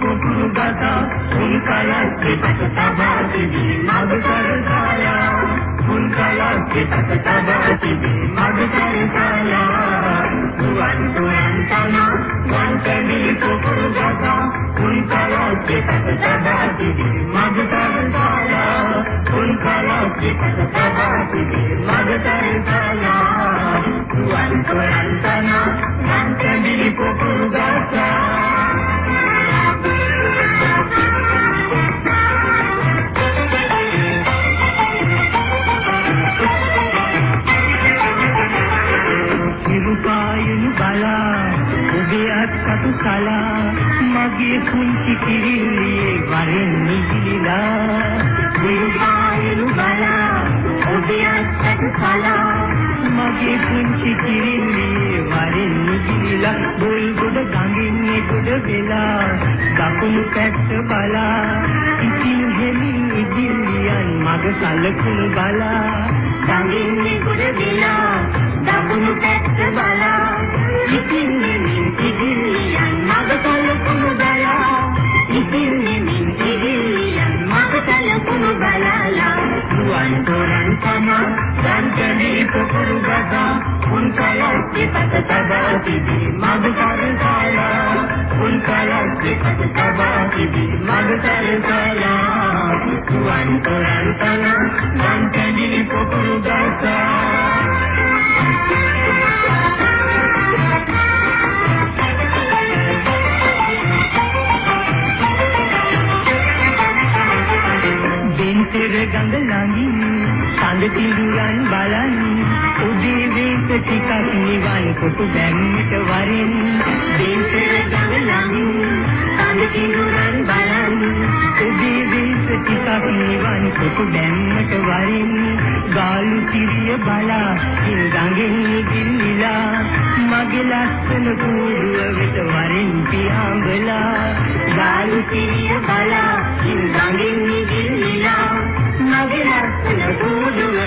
පුබු ගතා මුල් කලක්කි පස තබා තිබී මග කරකායා මුල් කලක්කි පස තබා තිබී මග කරකායා ගුවන් තුරන් තන ගුවන් කැඩී පුබු ගතා මුල් කලක්කි පස තබා තිබී මග කරකායා මුල් කලක්කි පස තබා තිබී මග කරකායා ගුවන් තුරන් තන කටු කලා මගේ කුංචි කිරිල්ලියේ වරෙන් නිදිලා විපායලු බලා ඔබේ අත්කටු කලා මගේ කුංචි කිරිල්ලියේ වරෙන් නිදිලා බොල් ගොඩ ගඟින්නේ ගොඩ වෙලා දකුණු පැත්ත බලා. ඉතින් හෙමින් ඉදිරියන් මග සලකුණු බලා. ගඟින්නේ ගොඩ වෙලා දකුණු පැත්ත රුවන් තොරන් තම සම්තනේ පුපුරු ගසා උන් කලක් පිටත තබා තිබී මග සරසාලා උන් කලක් පිටත තබා තිබී මග සරසාලා රුවන් තොරන් තම සම්තනේ පුපුරු ගසා පෙර ගඟ ළඟින් සඳ කිඳුරන් බලන්. උදේ වේස ටිකක් නිවන් කොට බැම්මට වරින්. පෙර ගඟ ළඟින් සඳ කිඳුරන් බලන්. උදේ වේස ටිකක් නිවන් කොට බැම්මට වරින්. ගාලු කිරිය බලා ඉඳගෙන ගිල්ලිලා. මගේ ලස්සන කූඩුව වෙත වරින් පියාඹලා. ගාලු කිරිය බලා ඉඳගෙන ගිල්ලිලා.